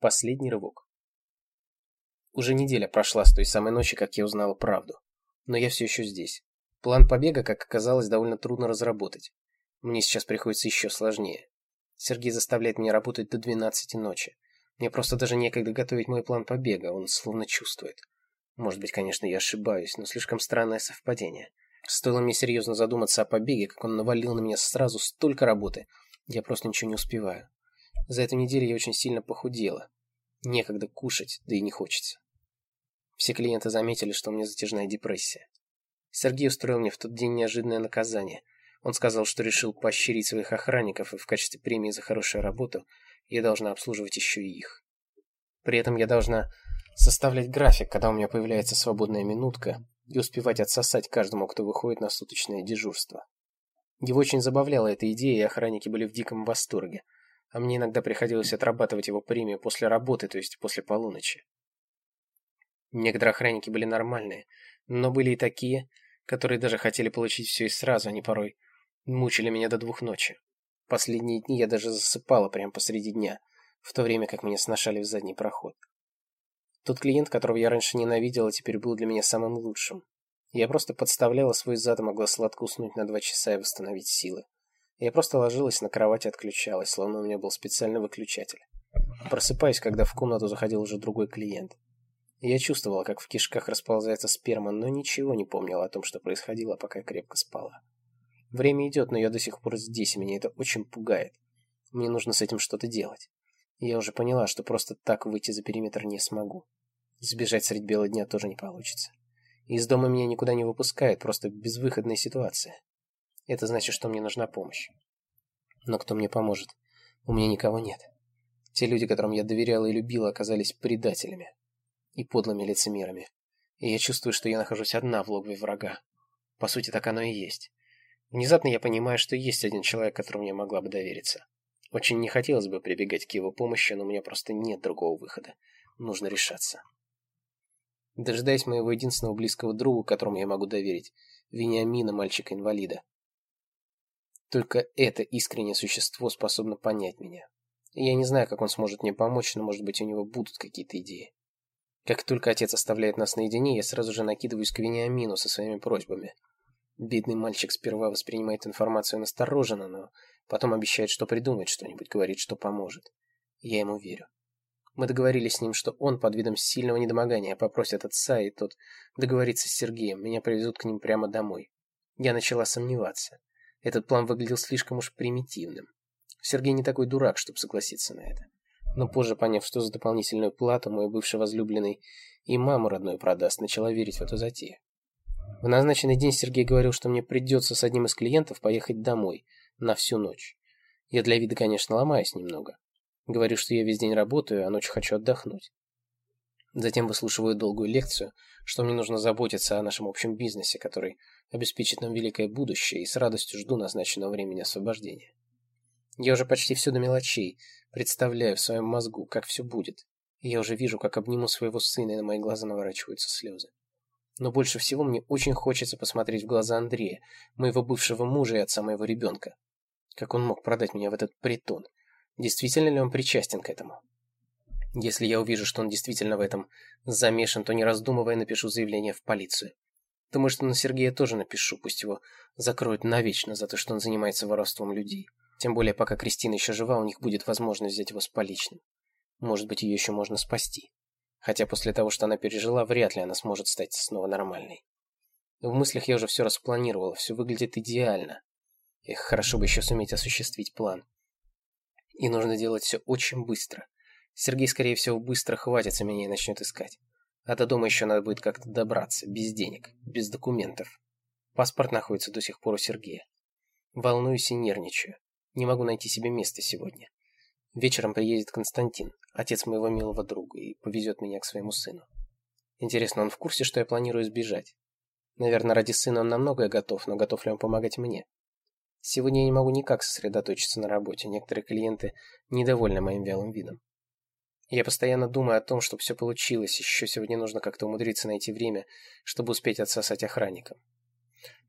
Последний рывок. Уже неделя прошла с той самой ночи, как я узнала правду. Но я все еще здесь. План побега, как оказалось, довольно трудно разработать. Мне сейчас приходится еще сложнее. Сергей заставляет меня работать до 12 ночи. Мне просто даже некогда готовить мой план побега, он словно чувствует. Может быть, конечно, я ошибаюсь, но слишком странное совпадение. Стоило мне серьезно задуматься о побеге, как он навалил на меня сразу столько работы. Я просто ничего не успеваю. За эту неделю я очень сильно похудела. Некогда кушать, да и не хочется. Все клиенты заметили, что у меня затяжная депрессия. Сергей устроил мне в тот день неожиданное наказание. Он сказал, что решил поощрить своих охранников, и в качестве премии за хорошую работу я должна обслуживать еще и их. При этом я должна составлять график, когда у меня появляется свободная минутка, и успевать отсосать каждому, кто выходит на суточное дежурство. Его очень забавляла эта идея, и охранники были в диком восторге. А мне иногда приходилось отрабатывать его премию после работы, то есть после полуночи. Некоторые охранники были нормальные, но были и такие, которые даже хотели получить все и сразу, они порой мучили меня до двух ночи. Последние дни я даже засыпала прямо посреди дня, в то время как меня сношали в задний проход. Тот клиент, которого я раньше ненавидела, теперь был для меня самым лучшим. Я просто подставляла свой зад и могла сладко уснуть на два часа и восстановить силы. Я просто ложилась на кровать и отключалась, словно у меня был специальный выключатель. Просыпаюсь, когда в комнату заходил уже другой клиент. Я чувствовала, как в кишках расползается сперма, но ничего не помнила о том, что происходило, пока я крепко спала. Время идет, но я до сих пор здесь, и меня это очень пугает. Мне нужно с этим что-то делать. Я уже поняла, что просто так выйти за периметр не смогу. Сбежать средь бела дня тоже не получится. Из дома меня никуда не выпускают, просто безвыходная ситуация. Это значит, что мне нужна помощь. Но кто мне поможет? У меня никого нет. Те люди, которым я доверяла и любила, оказались предателями и подлыми лицемерами. И я чувствую, что я нахожусь одна в логове врага. По сути, так оно и есть. Внезапно я понимаю, что есть один человек, которому я могла бы довериться. Очень не хотелось бы прибегать к его помощи, но у меня просто нет другого выхода. Нужно решаться. Дожидаясь моего единственного близкого друга, которому я могу доверить, Вениамина, мальчика-инвалида. Только это искреннее существо способно понять меня. я не знаю, как он сможет мне помочь, но, может быть, у него будут какие-то идеи. Как только отец оставляет нас наедине, я сразу же накидываюсь к Вениамину со своими просьбами. Бедный мальчик сперва воспринимает информацию настороженно, но потом обещает, что придумает что-нибудь, говорит, что поможет. Я ему верю. Мы договорились с ним, что он под видом сильного недомогания попросит отца, и тот договорится с Сергеем, меня привезут к ним прямо домой. Я начала сомневаться. Этот план выглядел слишком уж примитивным. Сергей не такой дурак, чтобы согласиться на это но позже, поняв, что за дополнительную плату мой бывший возлюбленный и маму родную продаст, начала верить в эту затею. В назначенный день Сергей говорил, что мне придется с одним из клиентов поехать домой на всю ночь. Я для вида, конечно, ломаюсь немного. Говорю, что я весь день работаю, а ночью хочу отдохнуть. Затем выслушиваю долгую лекцию, что мне нужно заботиться о нашем общем бизнесе, который обеспечит нам великое будущее, и с радостью жду назначенного времени освобождения. Я уже почти все до мелочей представляю в своем мозгу, как все будет. И я уже вижу, как обниму своего сына, и на мои глаза наворачиваются слезы. Но больше всего мне очень хочется посмотреть в глаза Андрея, моего бывшего мужа и отца моего ребенка. Как он мог продать меня в этот притон? Действительно ли он причастен к этому? Если я увижу, что он действительно в этом замешан, то не раздумывая напишу заявление в полицию. Думаю, что на Сергея тоже напишу, пусть его закроют навечно за то, что он занимается воровством людей. Тем более, пока Кристина еще жива, у них будет возможность взять его с поличным. Может быть, ее еще можно спасти. Хотя после того, что она пережила, вряд ли она сможет стать снова нормальной. В мыслях я уже все распланировал, все выглядит идеально. Эх, хорошо бы еще суметь осуществить план. И нужно делать все очень быстро. Сергей, скорее всего, быстро хватится меня и начнет искать. А до дома еще надо будет как-то добраться, без денег, без документов. Паспорт находится до сих пор у Сергея. Волнуюсь и нервничаю. Не могу найти себе места сегодня. Вечером приедет Константин, отец моего милого друга, и повезет меня к своему сыну. Интересно, он в курсе, что я планирую сбежать? Наверное, ради сына он на многое готов, но готов ли он помогать мне? Сегодня я не могу никак сосредоточиться на работе. Некоторые клиенты недовольны моим вялым видом. Я постоянно думаю о том, чтобы все получилось. Еще сегодня нужно как-то умудриться найти время, чтобы успеть отсосать охранникам.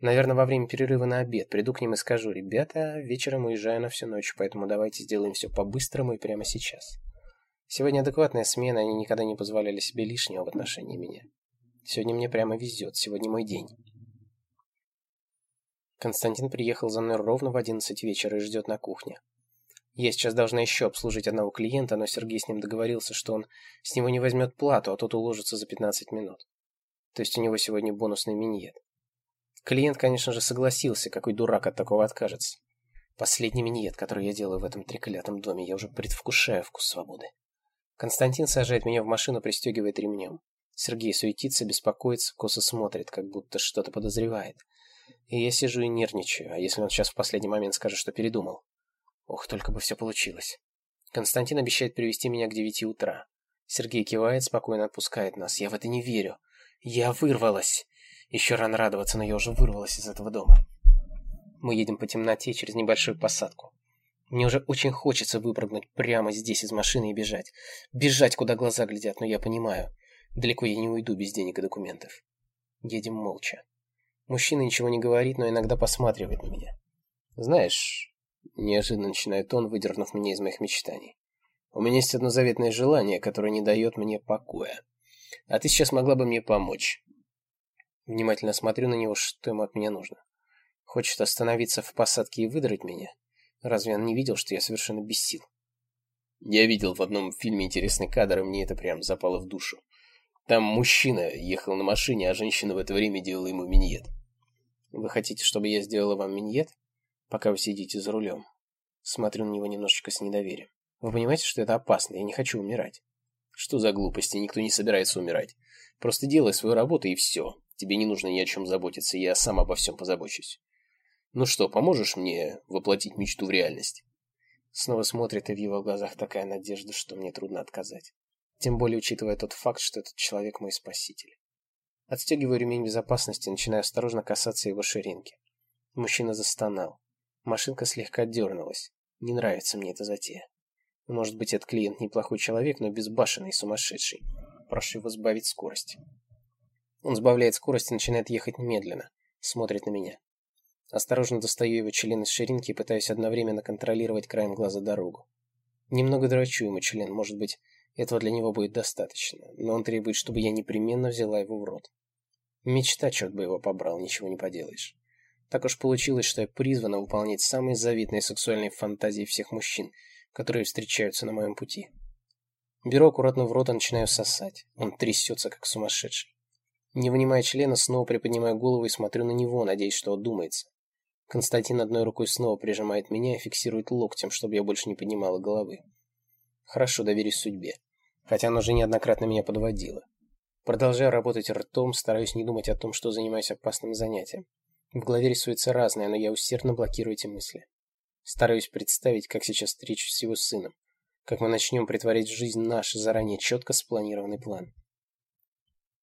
Наверное, во время перерыва на обед приду к ним и скажу, ребята, вечером уезжаю на всю ночь, поэтому давайте сделаем все по-быстрому и прямо сейчас. Сегодня адекватная смена, они никогда не позволяли себе лишнего в отношении меня. Сегодня мне прямо везет, сегодня мой день. Константин приехал за мной ровно в одиннадцать вечера и ждет на кухне. Я сейчас должна еще обслужить одного клиента, но Сергей с ним договорился, что он с него не возьмет плату, а тот уложится за 15 минут. То есть у него сегодня бонусный миньет. Клиент, конечно же, согласился, какой дурак от такого откажется. Последний миньет, который я делаю в этом треклятом доме, я уже предвкушаю вкус свободы. Константин сажает меня в машину, пристегивает ремнем. Сергей суетится, беспокоится, косо смотрит, как будто что-то подозревает. И я сижу и нервничаю, а если он сейчас в последний момент скажет, что передумал? Ох, только бы все получилось. Константин обещает привести меня к девяти утра. Сергей кивает, спокойно отпускает нас. Я в это не верю. Я вырвалась. Еще рано радоваться, но я уже вырвалась из этого дома. Мы едем по темноте через небольшую посадку. Мне уже очень хочется выпрыгнуть прямо здесь из машины и бежать. Бежать, куда глаза глядят, но я понимаю. Далеко я не уйду без денег и документов. Едем молча. Мужчина ничего не говорит, но иногда посматривает на меня. Знаешь, Неожиданно начинает он, выдернув меня из моих мечтаний. У меня есть одно заветное желание, которое не дает мне покоя. А ты сейчас могла бы мне помочь. Внимательно смотрю на него, что ему от меня нужно. Хочет остановиться в посадке и выдрать меня? Разве он не видел, что я совершенно без сил? Я видел в одном фильме интересный кадр, и мне это прям запало в душу. Там мужчина ехал на машине, а женщина в это время делала ему миньет. Вы хотите, чтобы я сделала вам миньет? Пока вы сидите за рулем. Смотрю на него немножечко с недоверием. Вы понимаете, что это опасно? Я не хочу умирать. Что за глупости? Никто не собирается умирать. Просто делай свою работу и все. Тебе не нужно ни о чем заботиться, я сам обо всем позабочусь. Ну что, поможешь мне воплотить мечту в реальность? Снова смотрит, и в его глазах такая надежда, что мне трудно отказать. Тем более, учитывая тот факт, что этот человек мой спаситель. Отстегиваю ремень безопасности начинаю осторожно касаться его ширинки. Мужчина застонал. Машинка слегка дернулась. Не нравится мне эта затея. Может быть, этот клиент неплохой человек, но безбашенный и сумасшедший. Прошу его сбавить скорость. Он сбавляет скорость и начинает ехать медленно. Смотрит на меня. Осторожно достаю его член из ширинки и пытаюсь одновременно контролировать краем глаза дорогу. Немного дрочу ему член, может быть, этого для него будет достаточно, но он требует, чтобы я непременно взяла его в рот. Мечта, черт бы его побрал, ничего не поделаешь. Так уж получилось, что я призвана выполнять самые завидные сексуальные фантазии всех мужчин, которые встречаются на моем пути. Беру аккуратно в рот и начинаю сосать. Он трясется, как сумасшедший. Не вынимая члена, снова приподнимаю голову и смотрю на него, надеясь, что одумается. Константин одной рукой снова прижимает меня и фиксирует локтем, чтобы я больше не поднимала головы. Хорошо, доверюсь судьбе. Хотя она уже неоднократно меня подводила. Продолжаю работать ртом, стараюсь не думать о том, что занимаюсь опасным занятием. В голове рисуется разное, но я усердно блокирую эти мысли. Стараюсь представить, как сейчас встречусь с его сыном, как мы начнем притворять в жизнь наш заранее четко спланированный план.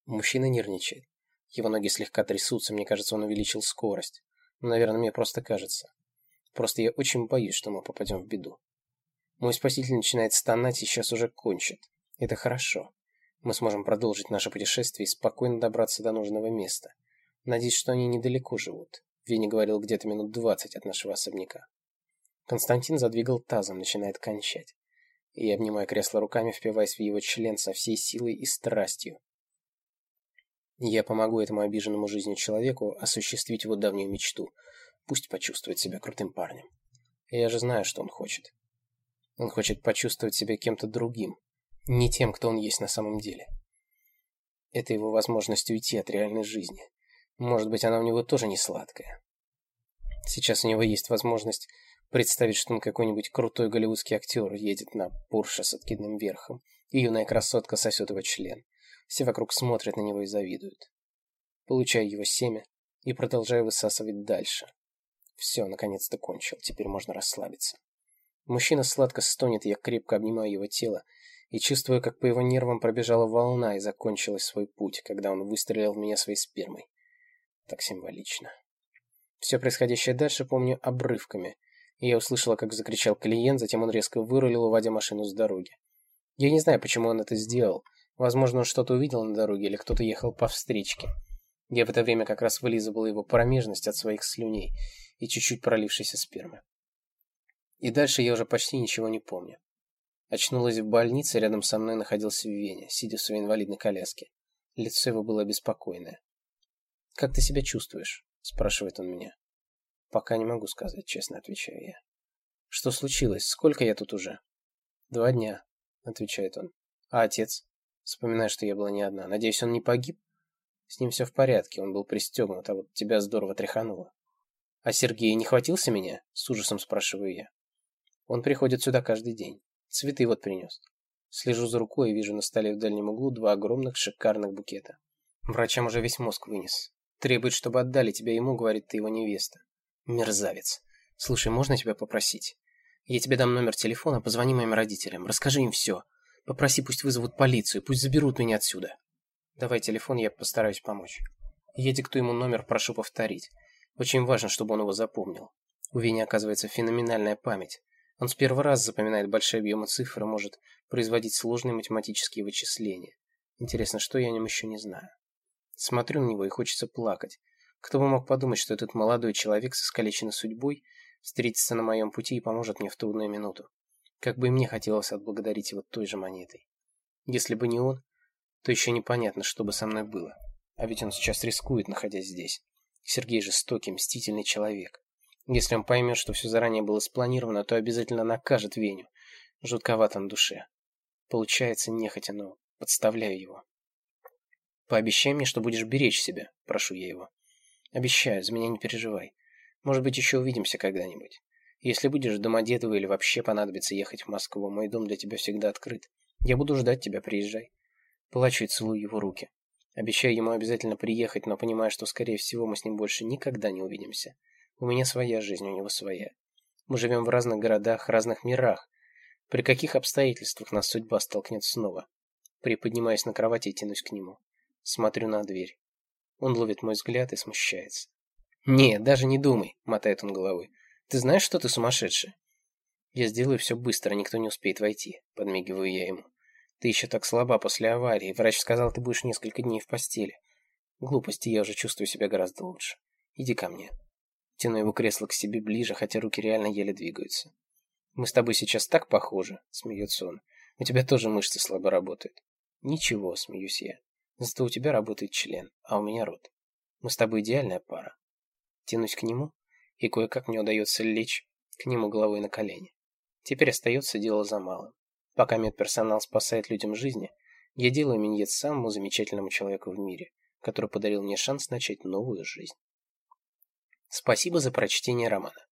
Мужчина нервничает. Его ноги слегка трясутся, мне кажется, он увеличил скорость. Но, наверное, мне просто кажется. Просто я очень боюсь, что мы попадем в беду. Мой спаситель начинает стонать и сейчас уже кончит. Это хорошо. Мы сможем продолжить наше путешествие и спокойно добраться до нужного места. Надеюсь, что они недалеко живут. Веня говорил где-то минут двадцать от нашего особняка. Константин задвигал тазом, начинает кончать. И я обнимаю кресло руками, впиваясь в его член со всей силой и страстью. Я помогу этому обиженному жизнью человеку осуществить его давнюю мечту. Пусть почувствует себя крутым парнем. Я же знаю, что он хочет. Он хочет почувствовать себя кем-то другим, не тем, кто он есть на самом деле. Это его возможность уйти от реальной жизни, может быть, она у него тоже не сладкая. Сейчас у него есть возможность представить, что он какой-нибудь крутой голливудский актер едет на Порше с откидным верхом, и юная красотка сосет его член. Все вокруг смотрят на него и завидуют. Получаю его семя и продолжаю высасывать дальше. Все, наконец-то кончил, теперь можно расслабиться. Мужчина сладко стонет, я крепко обнимаю его тело и чувствую, как по его нервам пробежала волна и закончилась свой путь, когда он выстрелил в меня своей спермой. Так символично. Все происходящее дальше помню обрывками. Я услышала, как закричал клиент, затем он резко вырулил, уводя машину с дороги. Я не знаю, почему он это сделал. Возможно, он что-то увидел на дороге, или кто-то ехал по встречке. Я в это время как раз вылизывала его промежность от своих слюней и чуть-чуть пролившейся спермы. И дальше я уже почти ничего не помню. Очнулась в больнице, рядом со мной находился Веня, сидя в своей инвалидной коляске. Лицо его было беспокойное. «Как ты себя чувствуешь?» – спрашивает он меня. «Пока не могу сказать», – честно отвечаю я. «Что случилось? Сколько я тут уже?» «Два дня», – отвечает он. «А отец?» Вспоминаю, что я была не одна. Надеюсь, он не погиб? С ним все в порядке, он был пристегнут, а вот тебя здорово тряхануло. «А Сергей не хватился меня?» – с ужасом спрашиваю я. Он приходит сюда каждый день. Цветы вот принес. Слежу за рукой и вижу на столе в дальнем углу два огромных шикарных букета. Врачам уже весь мозг вынес. Требует, чтобы отдали тебя ему, говорит, ты его невеста. Мерзавец. Слушай, можно тебя попросить? Я тебе дам номер телефона, позвони моим родителям, расскажи им все. Попроси, пусть вызовут полицию, пусть заберут меня отсюда. Давай телефон, я постараюсь помочь. Я диктую ему номер, прошу повторить. Очень важно, чтобы он его запомнил. У Вени, оказывается, феноменальная память. Он с первого раза запоминает большие объемы цифр и может производить сложные математические вычисления. Интересно, что я о нем еще не знаю. Смотрю на него и хочется плакать. Кто бы мог подумать, что этот молодой человек с искалеченной судьбой встретится на моем пути и поможет мне в трудную минуту. Как бы и мне хотелось отблагодарить его той же монетой. Если бы не он, то еще непонятно, что бы со мной было. А ведь он сейчас рискует, находясь здесь. Сергей жестокий, мстительный человек. Если он поймет, что все заранее было спланировано, то обязательно накажет Веню. Жутковато на душе. Получается, нехотя, но подставляю его. Пообещай мне, что будешь беречь себя, прошу я его. Обещаю, за меня не переживай. Может быть, еще увидимся когда-нибудь. Если будешь Домодедово или вообще понадобится ехать в Москву, мой дом для тебя всегда открыт. Я буду ждать тебя, приезжай. Плачу и целую его руки. Обещаю ему обязательно приехать, но понимаю, что, скорее всего, мы с ним больше никогда не увидимся. У меня своя жизнь, у него своя. Мы живем в разных городах, разных мирах. При каких обстоятельствах нас судьба столкнет снова? Приподнимаюсь на кровати и тянусь к нему. Смотрю на дверь. Он ловит мой взгляд и смущается. «Не, даже не думай», — мотает он головой. «Ты знаешь, что ты сумасшедший?» «Я сделаю все быстро, никто не успеет войти», — подмигиваю я ему. «Ты еще так слаба после аварии. Врач сказал, ты будешь несколько дней в постели. Глупости, я уже чувствую себя гораздо лучше. Иди ко мне». Тяну его кресло к себе ближе, хотя руки реально еле двигаются. «Мы с тобой сейчас так похожи», — смеется он. «У тебя тоже мышцы слабо работают». «Ничего», — смеюсь я. «Зато у тебя работает член, а у меня рот. Мы с тобой идеальная пара». Тянусь к нему, и кое-как мне удается лечь к нему головой на колени. Теперь остается дело за малым. Пока медперсонал спасает людям жизни, я делаю миньет самому замечательному человеку в мире, который подарил мне шанс начать новую жизнь. Спасибо за прочтение романа.